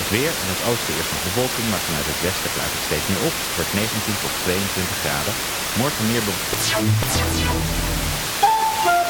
Het weer, in het oosten eerst nog bewolking, maar vanuit het westen klaart het steeds meer op. Het wordt 19 tot 22 graden. Morgen meer bewolking.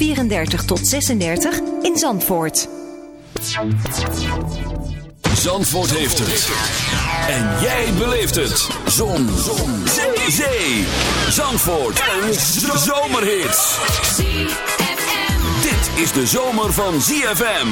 34 tot 36 in Zandvoort. Zandvoort heeft het. En jij beleeft het. Zon. Zon. Zee. Zee. Zandvoort. Een zomerhit. Dit is de zomer van ZFM.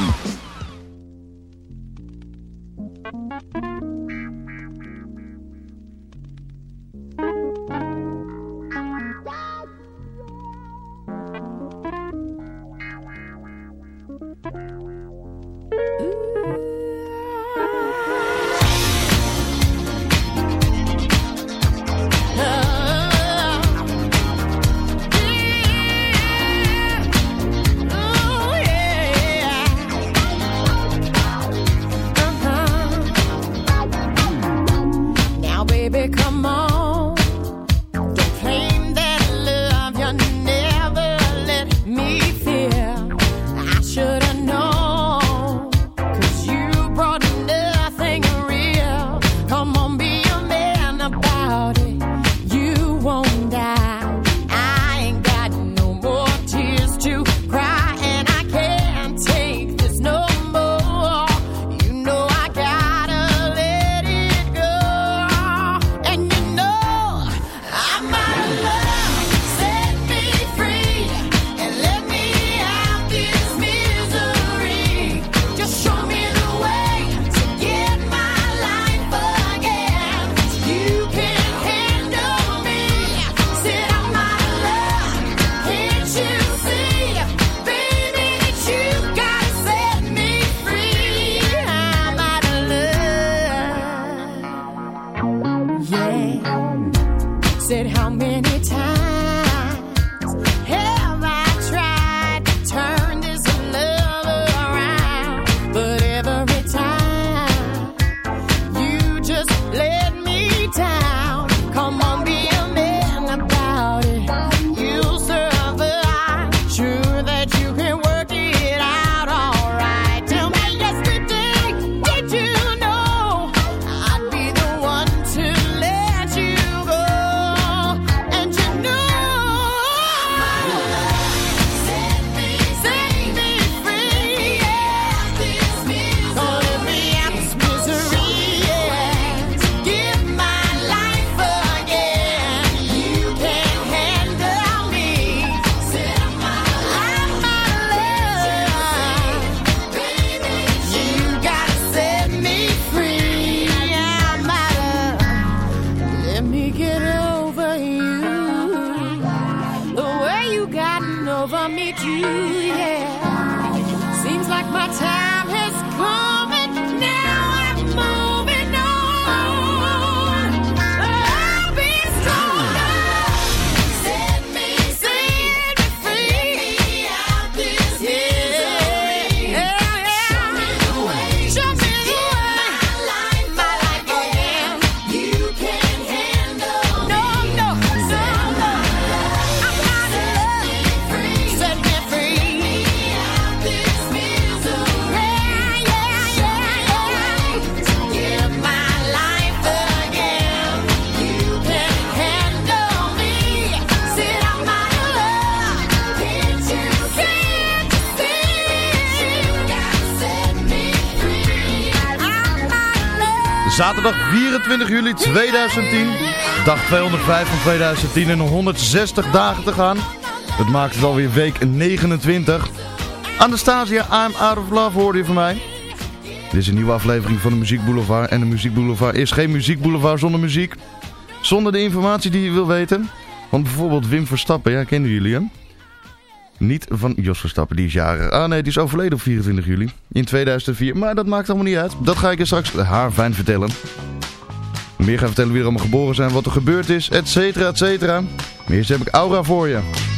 2010. Dag 205 van 2010 en 160 dagen te gaan. Het maakt het alweer week 29. Anastasia, I'm Out of Love hoorde je van mij. Dit is een nieuwe aflevering van de Muziek Boulevard. En de Muziek Boulevard is geen Muziek Boulevard zonder muziek. Zonder de informatie die je wil weten. Want bijvoorbeeld Wim Verstappen, ja, kennen jullie hem? Niet van Jos Verstappen, die is jaren. Ah nee, die is overleden op 24 juli in 2004. Maar dat maakt allemaal niet uit. Dat ga ik je straks haar fijn vertellen. Meer gaan vertellen wie er allemaal geboren zijn, wat er gebeurd is, et cetera, et. Maar eerst heb ik Aura voor je.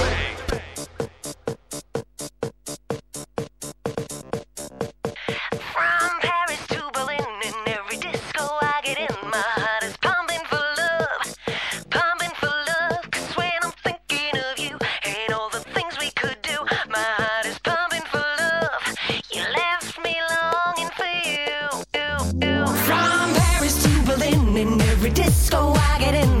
Disco, I get in.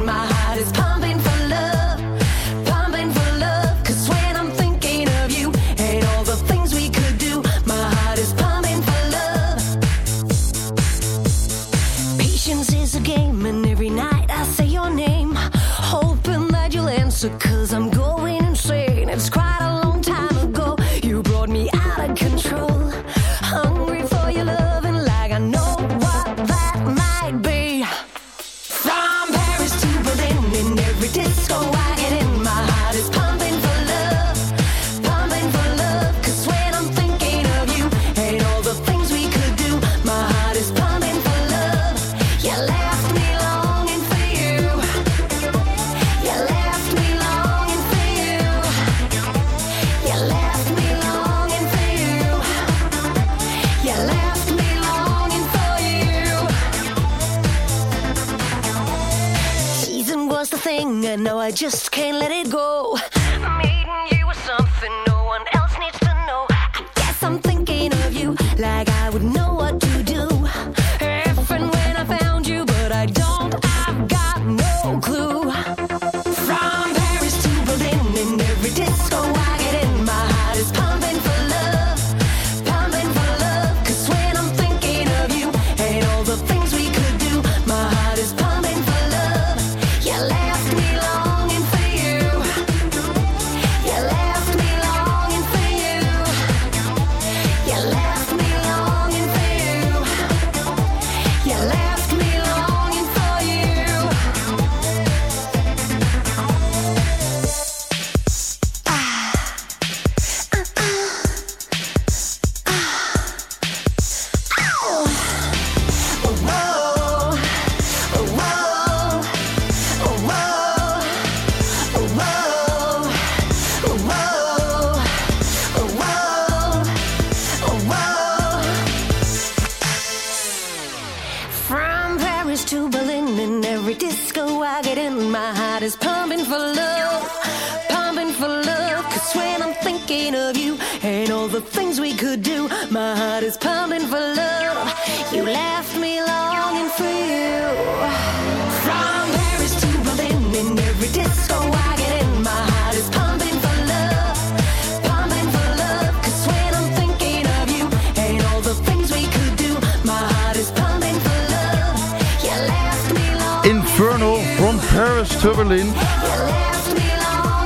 Longing,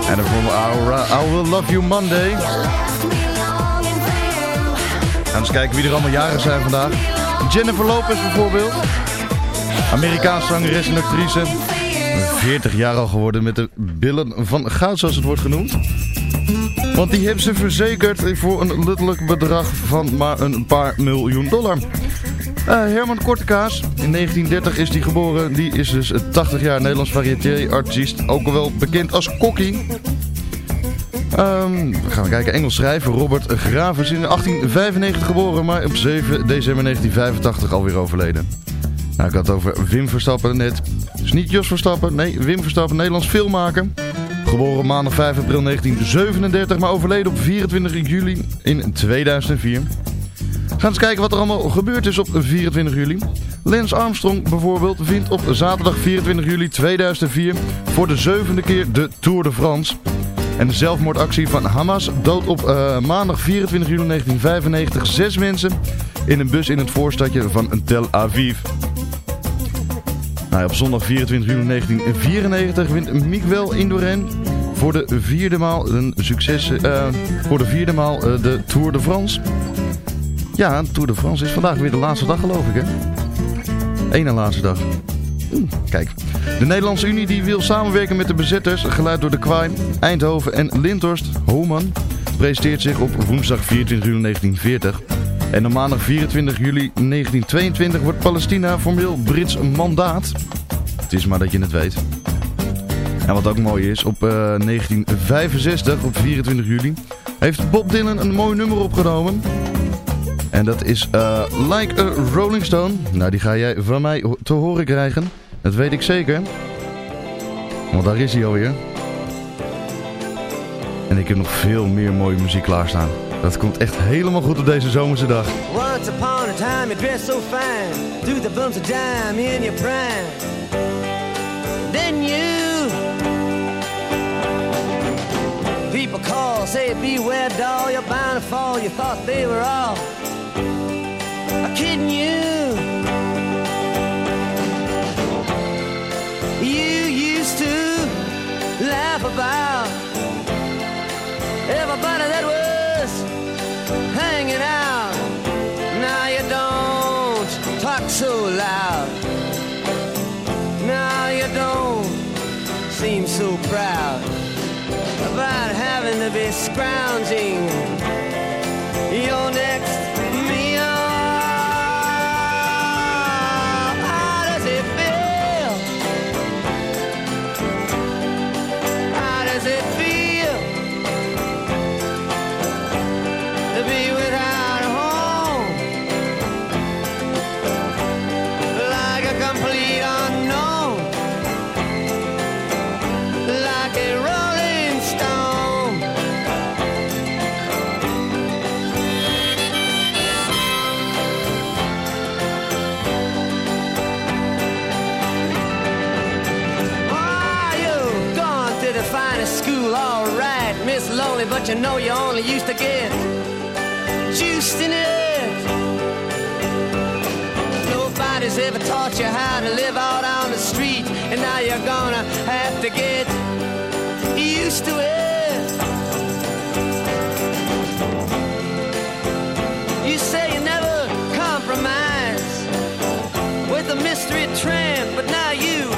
En dan Our, uh, I Will Love You Monday. we eens kijken wie er allemaal jaren zijn vandaag. Jennifer Lopez bijvoorbeeld. Amerikaanse zangeres en actrice. 40 jaar al geworden met de billen van goud zoals het wordt genoemd. Want die hebben ze verzekerd voor een luttelijk bedrag van maar een paar miljoen dollar. Eh, Herman Kortekaas, in 1930 is hij geboren. Die is dus 80 jaar Nederlands variété-artiest. Ook wel bekend als Kokkie. Ehm, we gaan kijken. Engels schrijver Robert Graven is in 1895 geboren, maar op 7 december 1985 alweer overleden. Nou, ik had het over Wim Verstappen net. Dus niet Jos Verstappen, nee, Wim Verstappen, Nederlands filmmaker. Geboren maandag 5 april 1937, maar overleden op 24 juli in 2004. Gaan eens kijken wat er allemaal gebeurd is op 24 juli. Lance Armstrong bijvoorbeeld vindt op zaterdag 24 juli 2004 voor de zevende keer de Tour de France. En de zelfmoordactie van Hamas doodt op eh, maandag 24 juli 1995 zes mensen in een bus in het voorstadje van Tel Aviv. Nou, op zondag 24 juli 1994 wint Miguel Indurain voor de vierde maal een succes eh, voor de vierde maal eh, de Tour de France. Ja, Tour de France is vandaag weer de laatste dag geloof ik hè. Eén na laatste dag. Oeh, kijk. De Nederlandse Unie die wil samenwerken met de bezetters, geleid door de Kwaai, Eindhoven en Lindhorst, Homan, presenteert zich op woensdag 24 juli 1940. En op maandag 24 juli 1922 wordt Palestina formeel Brits mandaat. Het is maar dat je het weet. En wat ook mooi is, op eh, 1965, op 24 juli, heeft Bob Dylan een mooi nummer opgenomen. En dat is eh, Like a Rolling Stone. Nou, die ga jij van mij te horen krijgen. Dat weet ik zeker. Want daar is hij alweer. En ik heb nog veel meer mooie muziek klaarstaan. Dat komt echt helemaal goed op deze zomerse dag. Once upon a time you so fine Through the bumps of dime in your prime Then you People call, say beware doll You're bound to fall, you thought they were all Kidding you You used to laugh about Everybody that was hanging out. Now you don't talk so loud. Now you don't seem so proud to be scrounging used to get juiced in it. Nobody's ever taught you how to live out on the street, and now you're gonna have to get used to it. You say you never compromise with a mystery tramp, but now you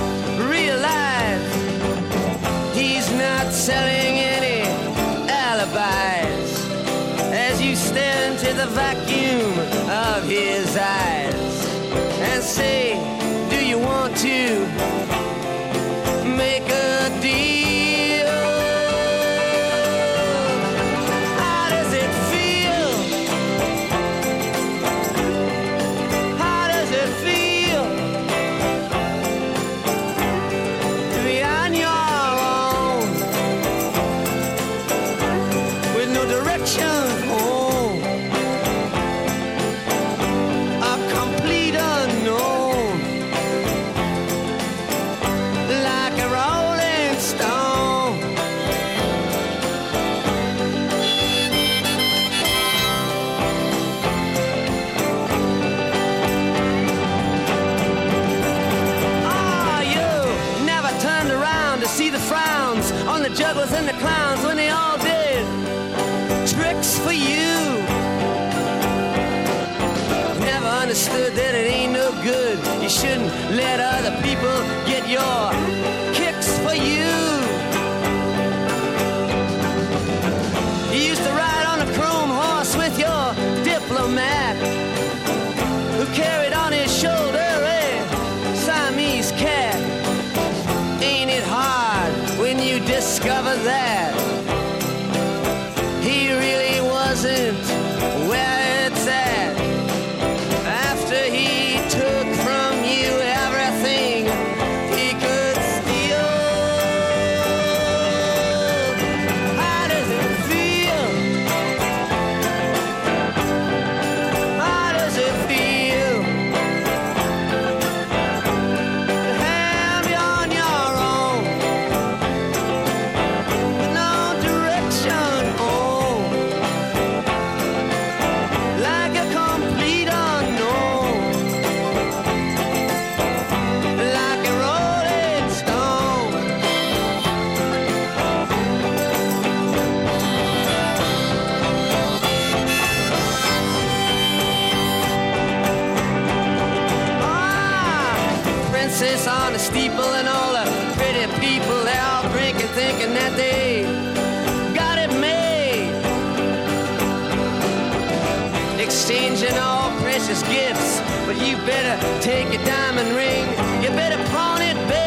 exchanging all precious gifts. But you better take your diamond ring, you better pawn it, baby.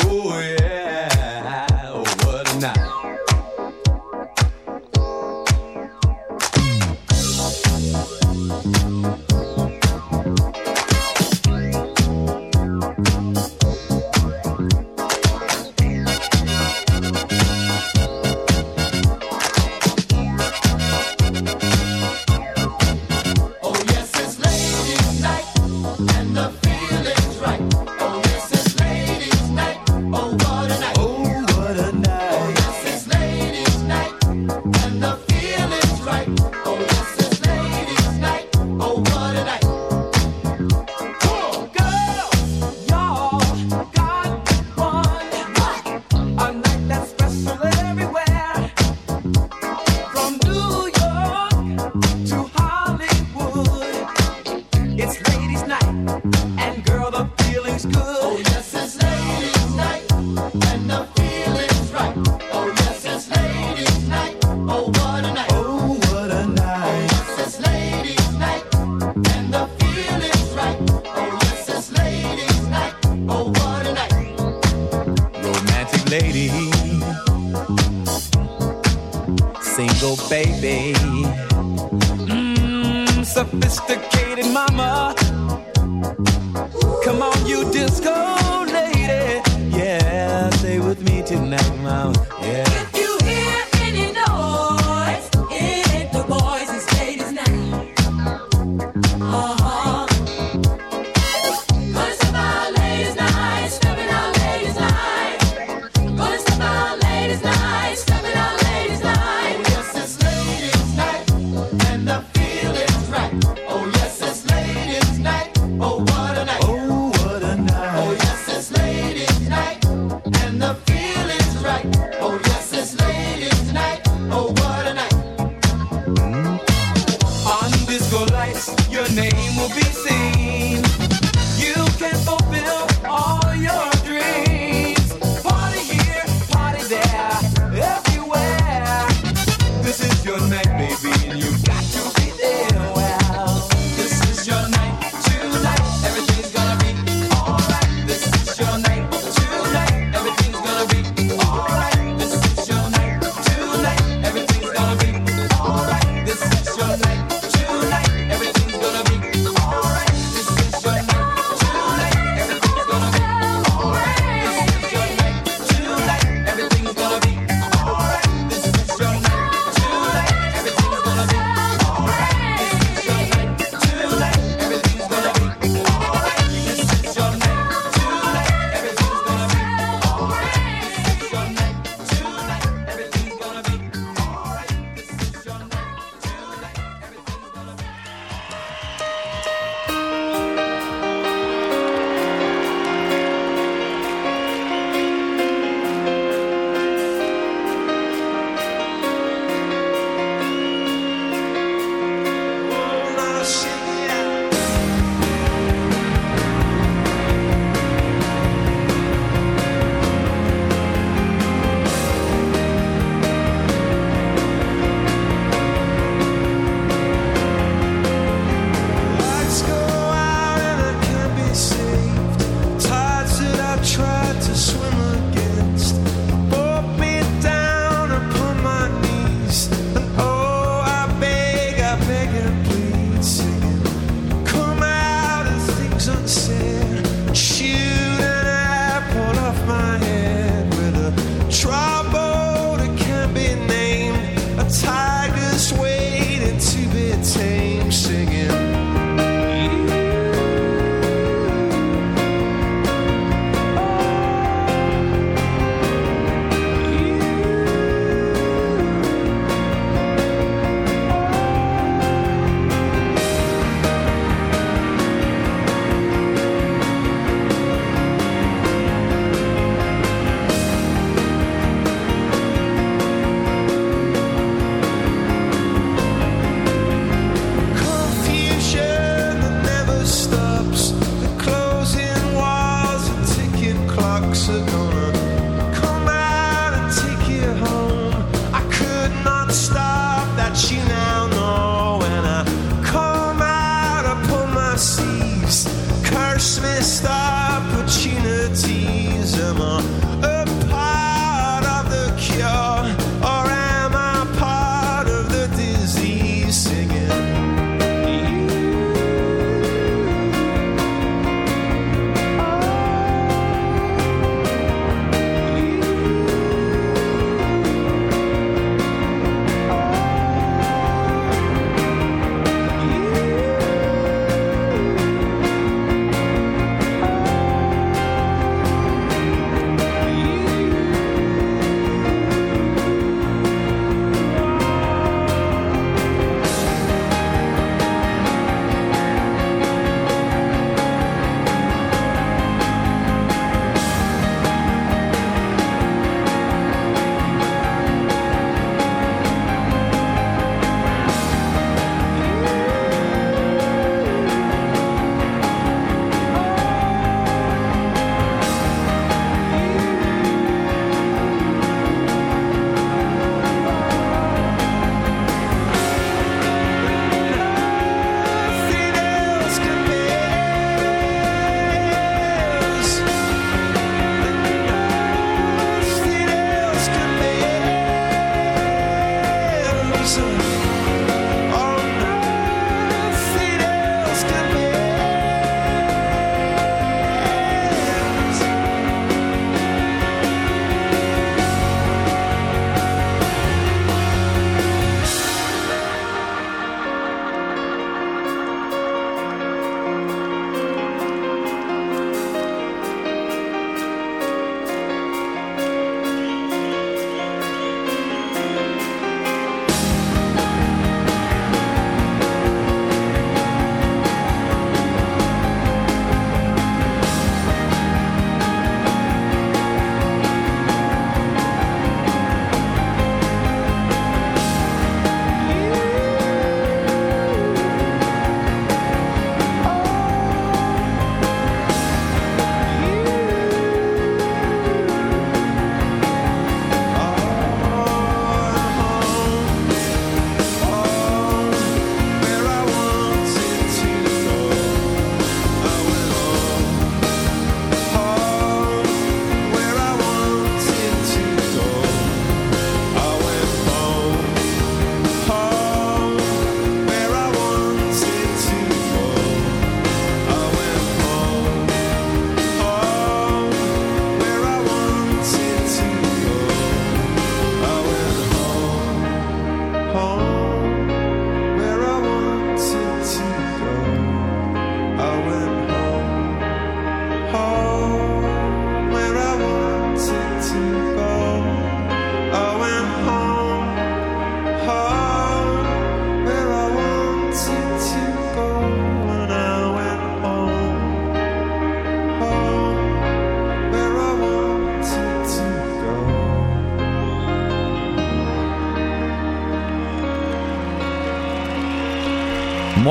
baby.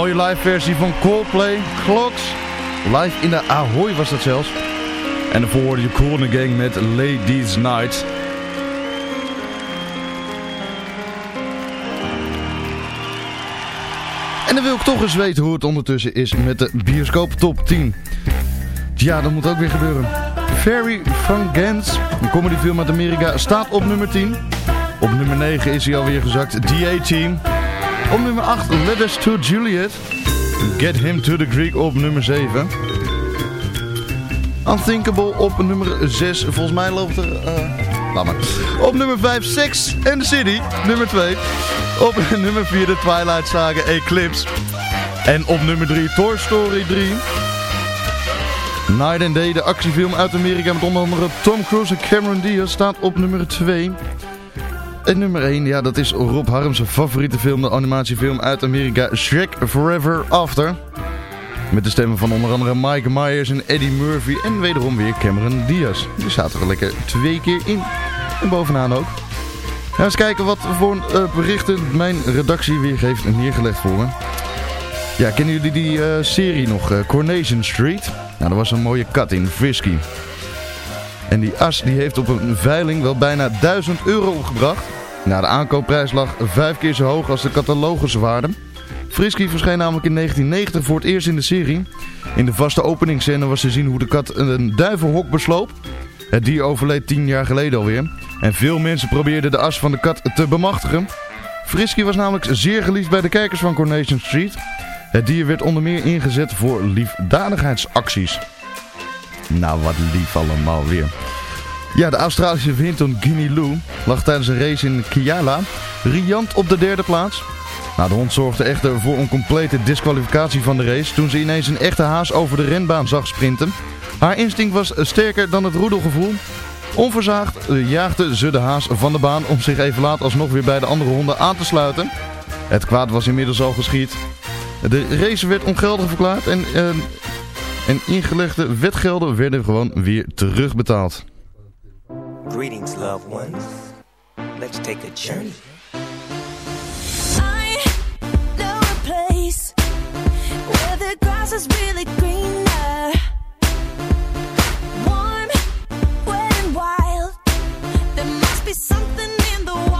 Mooie live versie van Coldplay, Clocks. Live in de Ahoy was dat zelfs. En daarvoor je Corner Gang met Ladies Night. En dan wil ik toch eens weten hoe het ondertussen is met de bioscoop top 10. Ja, dat moet ook weer gebeuren. Fairy van Gans, een comedyfilm uit Amerika, staat op nummer 10. Op nummer 9 is hij alweer gezakt, The A-Team. Op nummer 8, Letters to Juliet. Get Him to the Greek op nummer 7. Unthinkable op nummer 6. Volgens mij loopt er... eh laat maar. Op nummer 5, Sex and the City. Nummer 2. Op nummer 4, de Twilight Saga Eclipse. En op nummer 3, Toy Story 3. Night and Day, de actiefilm uit Amerika met onder andere Tom Cruise en Cameron Diaz, staat op nummer 2. En nummer 1, ja, dat is Rob Harms' favoriete film, de animatiefilm uit Amerika, Shrek Forever After. Met de stemmen van onder andere Mike Myers en Eddie Murphy en wederom weer Cameron Diaz. Die zaten er lekker twee keer in. En bovenaan ook. Nou, eens kijken wat voor eh, berichten mijn redactie weer heeft neergelegd voor me. Ja, kennen jullie die eh, serie nog? eh, Coronation Street? Nou, dat was een mooie kat in, Frisky. En die as die heeft op een veiling wel bijna 1000 euro opgebracht. Nou, de aankoopprijs lag vijf keer zo hoog als de cataloguswaarde. Frisky verscheen namelijk in 1990 voor het eerst in de serie. In de vaste openingsscène was te zien hoe de kat een duivenhok besloop. Het dier overleed tien jaar geleden alweer. En veel mensen probeerden de as van de kat te bemachtigen. Frisky was namelijk zeer geliefd bij de kijkers van Coronation Street. Het dier werd onder meer ingezet voor liefdadigheidsacties. Nou, wat lief allemaal weer. Ja, de Australische Winton Guinea Lou lag tijdens een race in Kiala riant op de derde plaats. Nou, de hond zorgde echter voor een complete disqualificatie van de race toen ze ineens een echte haas over de renbaan zag sprinten. Haar instinct was sterker dan het roedelgevoel. Onverzaagd eh, jaagde ze de haas van de baan om zich even laat alsnog weer bij de andere honden aan te sluiten. Het kwaad was inmiddels al geschied. De race werd ongeldig verklaard en, eh, en ingelegde wetgelden werden gewoon weer terugbetaald. Greetings, loved ones. Let's take a journey. I know a place where the grass is really greener. Warm, wet, and wild. There must be something in the water.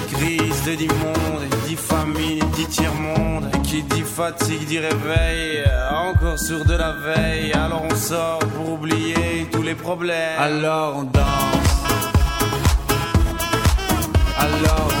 crise te dit monde Et dit famine dit tiers-monde Et qui dit fatigue dit réveil Encore sourd de la veille. Alors on sort pour oublier tous les problèmes. Alors on danse. Alors on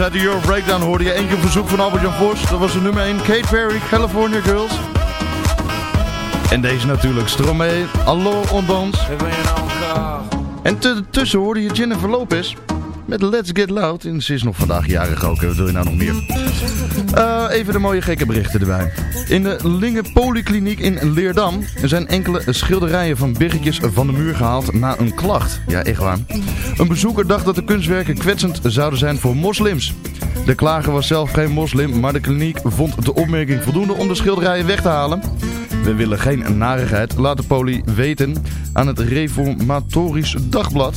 Nummers uit de Euro Breakdown hoorde je. Keer op verzoek van Albert-Jan Vos. Dat was de nummer 1. Kate Perry, California Girls. En deze natuurlijk. Stromae, Allo Ondans. En tussen hoorde je Jennifer Lopez. Met Let's Get Loud. En ze is nog vandaag jarig ook. Wat wil je nou nog meer? Even de mooie gekke berichten erbij. In de Linge Polykliniek in Leerdam zijn enkele schilderijen van biggetjes van de muur gehaald na een klacht. Ja, echt waar. Een bezoeker dacht dat de kunstwerken kwetsend zouden zijn voor moslims. De klager was zelf geen moslim, maar de kliniek vond de opmerking voldoende om de schilderijen weg te halen. We willen geen narigheid, laat de poli weten aan het Reformatorisch Dagblad.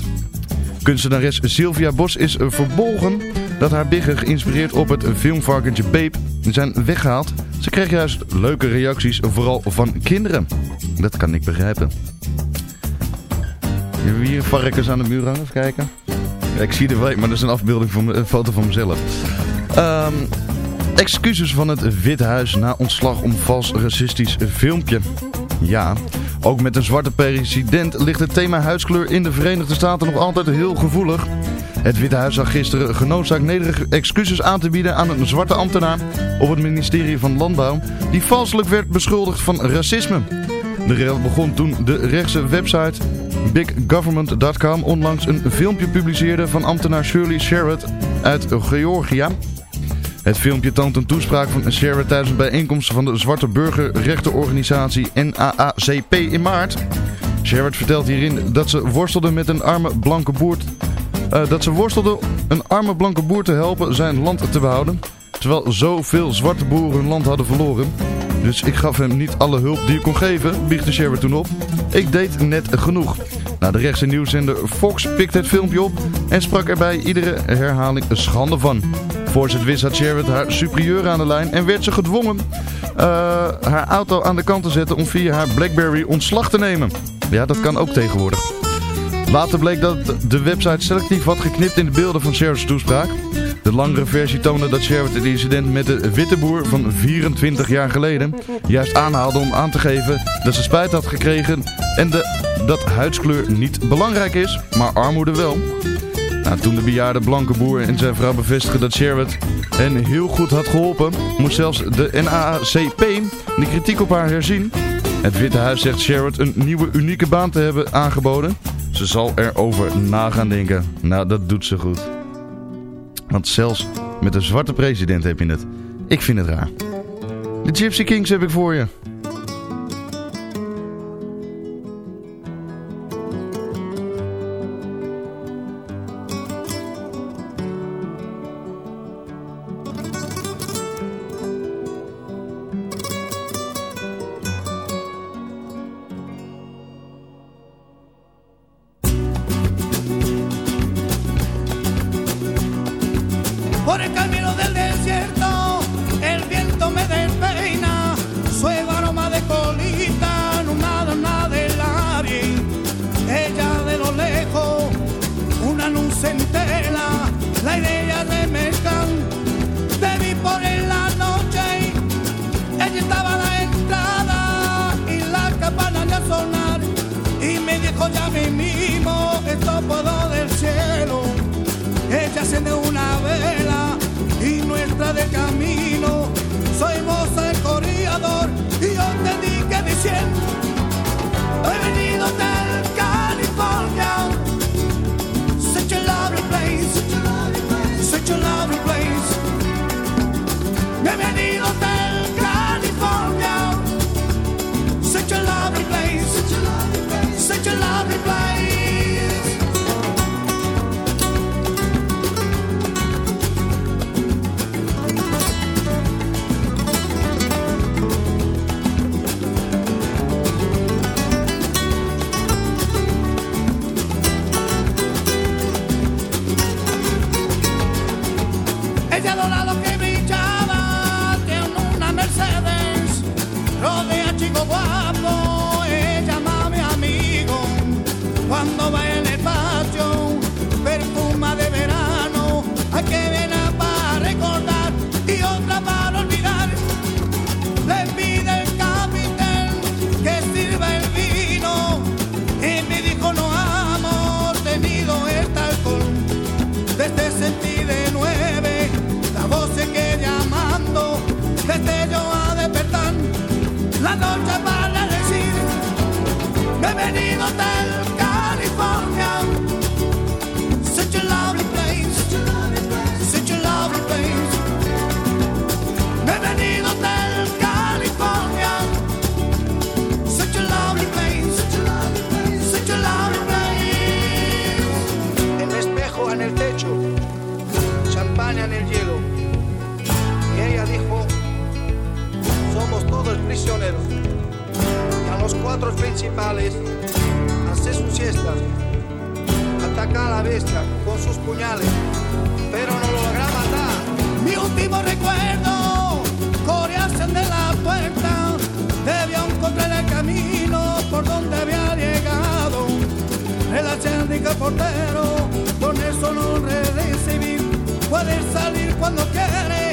Kunstenares Sylvia Bos is verbolgen dat haar biggen geïnspireerd op het filmvarkentje Babe zijn weggehaald. Ze kreeg juist leuke reacties, vooral van kinderen. Dat kan ik begrijpen. Hebben we hier varkens aan de muur hangen? Even kijken. Ik zie er wel, maar dat is een afbeelding van een foto van mezelf. Ehm, excuses van het Witte Huis na ontslag om vals racistisch filmpje. Ja, ook met een zwarte president ligt het thema huidskleur in de Verenigde Staten nog altijd heel gevoelig. Het Witte Huis zag gisteren genoodzaakt nederige excuses aan te bieden aan een zwarte ambtenaar op het ministerie van Landbouw die valselijk werd beschuldigd van racisme. De rel begon toen de rechtse website biggovernment.com onlangs een filmpje publiceerde van ambtenaar Shirley Sherrod uit Georgia. Het filmpje toont een toespraak van Sherrod tijdens een bijeenkomst van de zwarte burgerrechtenorganisatie NAACP in maart. Sherrod vertelt hierin dat ze worstelde met een arme blanke boer eh, dat ze worstelde een arme blanke boer te helpen zijn land te behouden. Terwijl zoveel zwarte boeren hun land hadden verloren. Dus ik gaf hem niet alle hulp die ik kon geven, biechtte Sherwood toen op. Ik deed net genoeg. Nou, de rechtse nieuwszender Fox pikte het filmpje op en sprak er bij iedere herhaling schande van. Voor ze het wist had Sherwood haar superieur aan de lijn en werd ze gedwongen eh, haar auto aan de kant te zetten om via haar Blackberry ontslag te nemen. Ja, dat kan ook tegenwoordig. Later bleek dat de website selectief had geknipt in de beelden van Sherwood's toespraak. De langere versie toonde dat Sherwood het incident met de witte boer van 24 jaar geleden juist aanhaalde om aan te geven dat ze spijt had gekregen en de, dat huidskleur niet belangrijk is, maar armoede wel. Nou, toen de bejaarde blanke boer en zijn vrouw bevestigden dat Sherwood hen heel goed had geholpen, moest zelfs de NAACP de kritiek op haar herzien. Het Witte Huis zegt Sherwood een nieuwe unieke baan te hebben aangeboden. Ze zal erover na gaan denken. Nou, dat doet ze goed. Want zelfs met een zwarte president heb je het. Ik vind het raar. De Gypsy Kings heb ik voor je. Cuatro principales, hace sus siestas, ataca a la bestia con sus puñales, pero no lo logra matar. Mi último recuerdo, corearse de la puerta, debió encontrar el camino por donde había llegado. El acéndico portero, con eso no recibir, puede salir cuando quiere,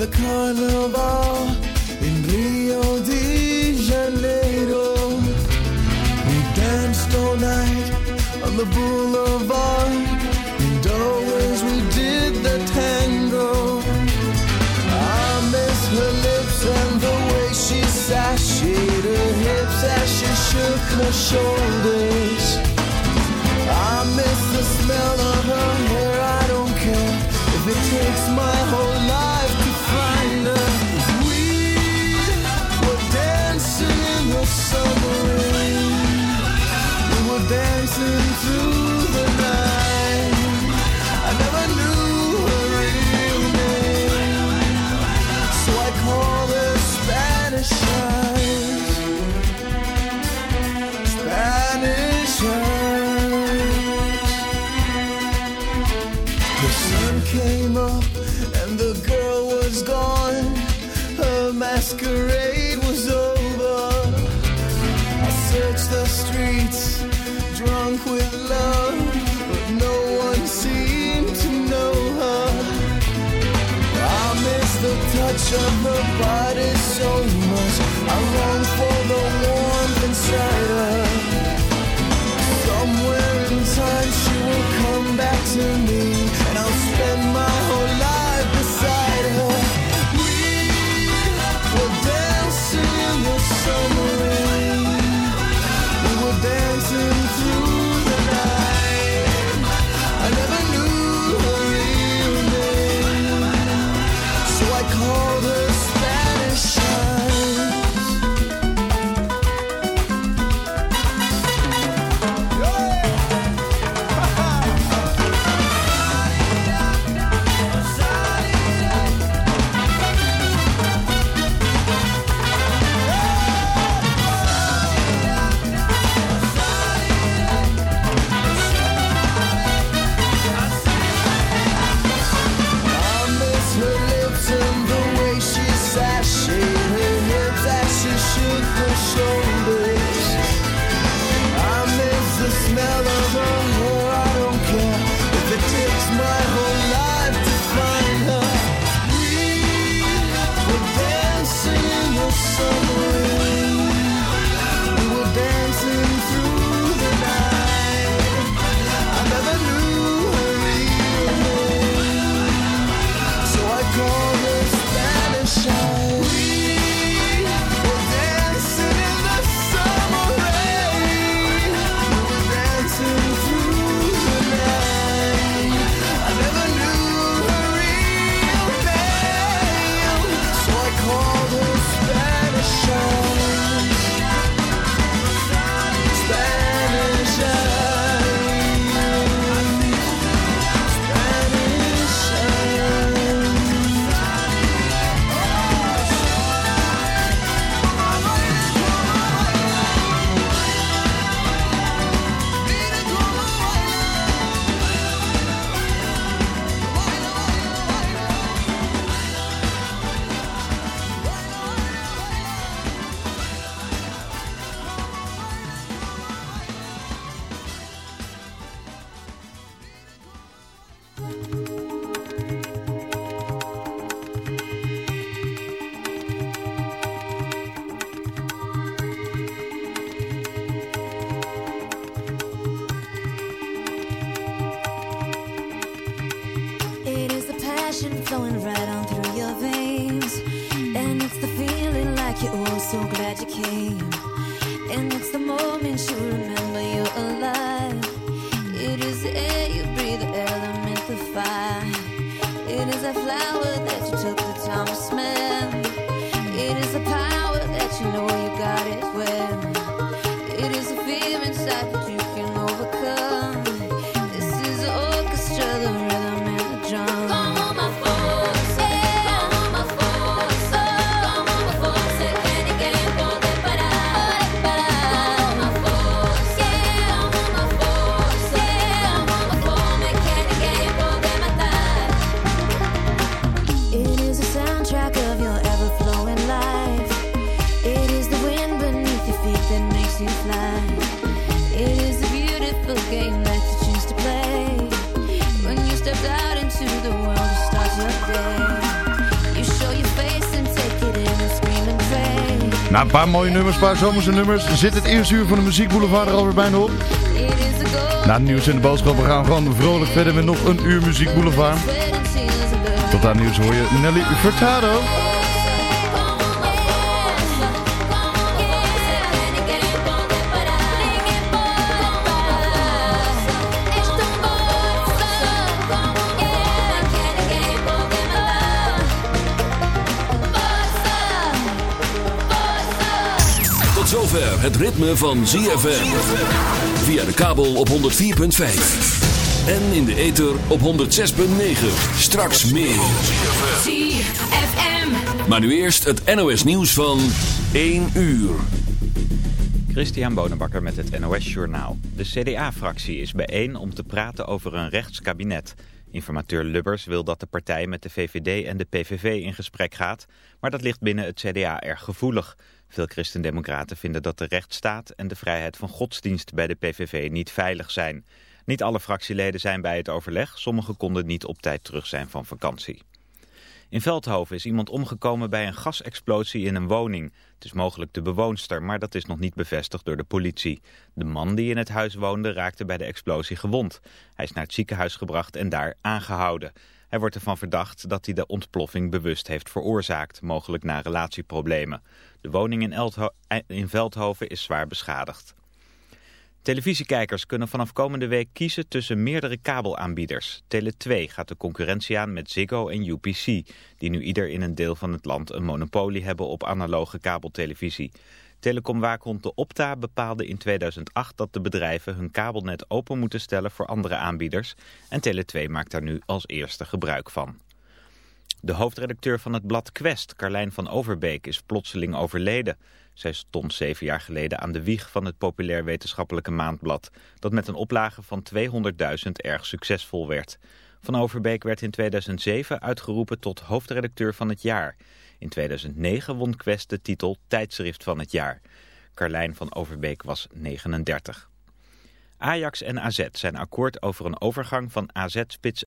the carnival in Rio de Janeiro. We danced all night on the boulevard, and always we did the tango. I miss her lips and the way she sashayed her hips as she shook her shoulders. Paar mooie nummers, een paar zomerse nummers, zit het eerste uur van de muziekboulevard er alweer bijna op. Na het nieuws en de boodschappen gaan we gewoon vrolijk verder met nog een uur muziekboulevard. Tot aan nieuws hoor je Nelly Furtado. Zover het ritme van ZFM. Via de kabel op 104.5. En in de ether op 106.9. Straks meer. ZFM. Maar nu eerst het NOS nieuws van 1 uur. Christian Bonenbakker met het NOS Journaal. De CDA-fractie is bijeen om te praten over een rechtskabinet. Informateur Lubbers wil dat de partij met de VVD en de PVV in gesprek gaat... maar dat ligt binnen het CDA erg gevoelig. Veel christendemocraten vinden dat de rechtsstaat en de vrijheid van godsdienst bij de PVV niet veilig zijn. Niet alle fractieleden zijn bij het overleg, sommigen konden niet op tijd terug zijn van vakantie. In Veldhoven is iemand omgekomen bij een gasexplosie in een woning. Het is mogelijk de bewoonster, maar dat is nog niet bevestigd door de politie. De man die in het huis woonde raakte bij de explosie gewond. Hij is naar het ziekenhuis gebracht en daar aangehouden. Hij wordt ervan verdacht dat hij de ontploffing bewust heeft veroorzaakt, mogelijk na relatieproblemen. De woning in, Eldho- in Veldhoven is zwaar beschadigd. Televisiekijkers kunnen vanaf komende week kiezen tussen meerdere kabelaanbieders. Tele2 gaat de concurrentie aan met Ziggo en UPC, die nu ieder in een deel van het land een monopolie hebben op analoge kabeltelevisie. Telecomwaakhond de Opta bepaalde in 2008 dat de bedrijven hun kabelnet open moeten stellen voor andere aanbieders en Tele2 maakt daar nu als eerste gebruik van. De hoofdredacteur van het blad Quest, Carlijn van Overbeek, is plotseling overleden. Zij stond zeven jaar geleden aan de wieg van het populair wetenschappelijke maandblad, dat met een oplage van 200.000 erg succesvol werd. Van Overbeek werd in 2007 uitgeroepen tot hoofdredacteur van het jaar. In 2009 won Quest de titel Tijdschrift van het jaar. Carlijn van Overbeek was 39. Ajax en AZ zijn akkoord over een overgang van AZ-spits